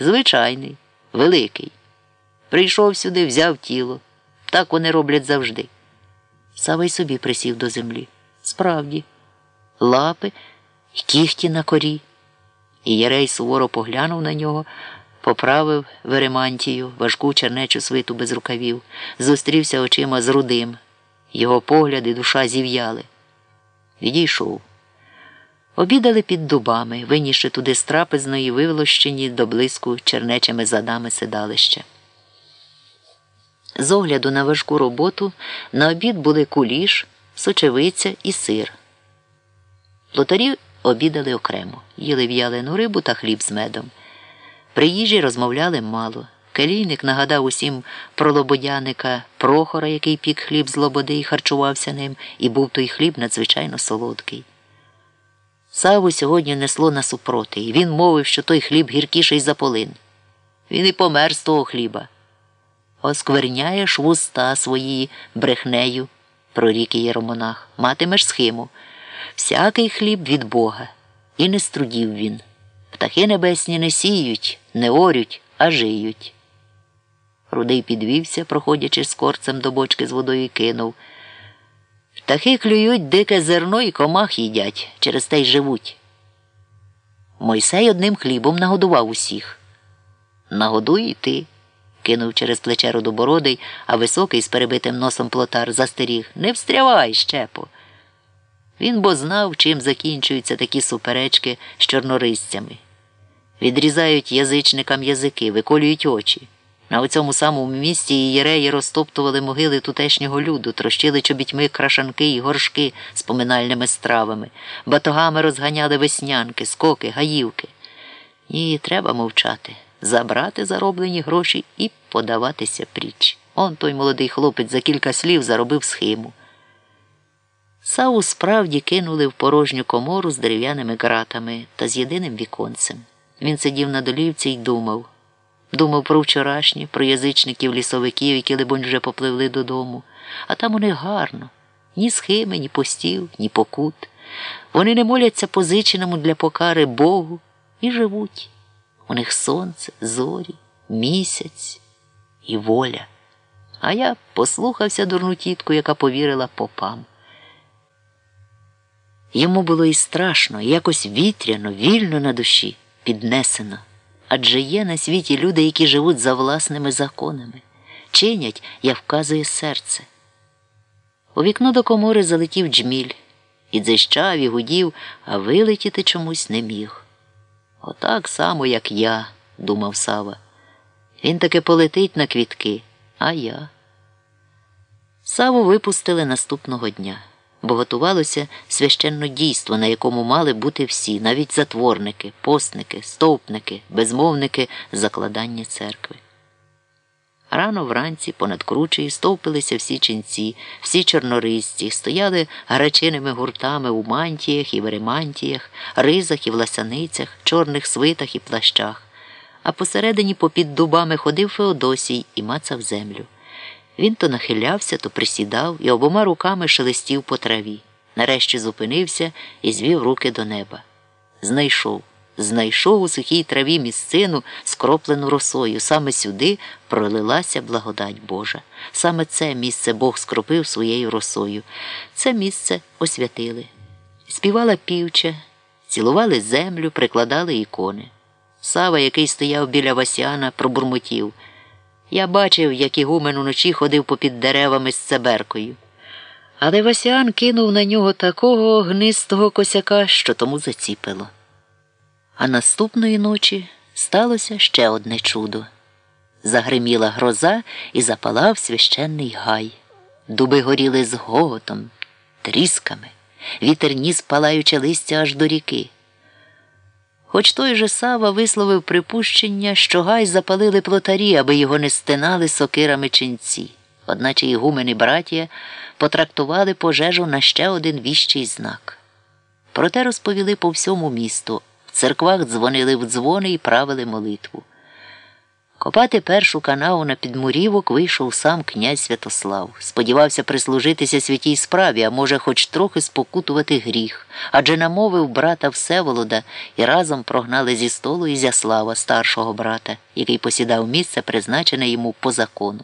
Звичайний, великий. Прийшов сюди, взяв тіло. Так вони роблять завжди. Сава й собі присів до землі. Справді, лапи й кіхті на корі. І Ярей суворо поглянув на нього, поправив веремантію, важку чернечу свиту без рукавів, зустрівся очима з рудим. Його погляд і душа зів'яли. Відійшов. Обідали під дубами, винісши туди з трапезної вивлощені до блиску чернечими задами седалища. З огляду на важку роботу на обід були куліш, сочевиця і сир. Плотарі обідали окремо, їли в'ялену рибу та хліб з медом. При їжі розмовляли мало. Келійник нагадав усім про лободяника Прохора, який пік хліб з лободи і харчувався ним, і був той хліб надзвичайно солодкий. Саву сьогодні несло насупроти, і він мовив, що той хліб гіркіший за полин. Він і помер з того хліба. Оскверняєш вуста свої брехнею, прорік єромонах, матимеш схиму. Всякий хліб від Бога, і не струдів він. Птахи небесні не сіють, не орють, а жиють. Рудий підвівся, проходячи з корцем до бочки з водою і кинув. Птахи клюють дике зерно і комах їдять, через те й живуть. Мойсей одним хлібом нагодував усіх. Нагодуй і ти, кинув через плече родобородий, а високий з перебитим носом плотар застеріг. Не встрявай, щепо. Він бо знав, чим закінчуються такі суперечки з чорнорисцями. Відрізають язичникам язики, виколюють очі. На оцьому самому місці єреї розтоптували могили тутешнього люду, трощили чобітьми крашанки і горшки з поминальними стравами, батогами розганяли веснянки, скоки, гаївки. Ні, треба мовчати, забрати зароблені гроші і подаватися пріч. Он той молодий хлопець за кілька слів заробив схиму. Саву справді кинули в порожню комору з дерев'яними ґратами та з єдиним віконцем. Він сидів на долівці й думав. Думав про вчорашнє, про язичників лісовиків, які, либонь, вже попливли додому. А там у них гарно ні схими, ні постів, ні покут. Вони не моляться позиченому для покари Богу і живуть. У них сонце, зорі, місяць і воля. А я послухався дурну тітку, яка повірила попам. Йому було і страшно, і якось вітряно, вільно на душі, піднесено. Адже є на світі люди, які живуть за власними законами, чинять, як вказує серце. У вікно до комори залетів джміль, і дзищав, і гудів, а вилетіти чомусь не міг. Отак само, як я, думав Сава. Він таки полетить на квітки, а я. Саву випустили наступного дня бо готувалося священне дійство, на якому мали бути всі, навіть затворники, постники, стовпники, безмовники закладання церкви. Рано вранці понад кручею стовпилися всі ченці, всі чорнорисці, стояли гарачиними гуртами у мантіях і веремантіях, ризах і власяницях, чорних свитах і плащах, а посередині попід дубами ходив Феодосій і мацав землю. Він то нахилявся, то присідав і обома руками шелестів по траві. Нарешті зупинився і звів руки до неба. Знайшов, знайшов у сухій траві місцину, скроплену росою. Саме сюди пролилася благодать Божа. Саме це місце Бог скропив своєю росою. Це місце освятили. Співала півча, цілували землю, прикладали ікони. Сава, який стояв біля Васяна, пробурмотів. Я бачив, як Ігумен уночі ходив попід деревами з цеберкою. Але Васян кинув на нього такого гнистого косяка, що тому заціпило. А наступної ночі сталося ще одне чудо. Загриміла гроза і запалав священний гай. Дуби горіли з гоготом, трісками, вітер ніс палаюче листя аж до ріки. Хоч той же Сава висловив припущення, що гай запалили плотарі, аби його не стинали сокирами ченці. Одначе ігумени братія потрактували пожежу на ще один віщий знак. Проте розповіли по всьому місту. В церквах дзвонили в дзвони і правили молитву. Копати першу канаву на підмурівок вийшов сам князь Святослав. Сподівався прислужитися святій справі, а може, хоч трохи спокутувати гріх, адже намовив брата Всеволода і разом прогнали зі столу Ізяслава, старшого брата, який посідав місце, призначене йому по закону.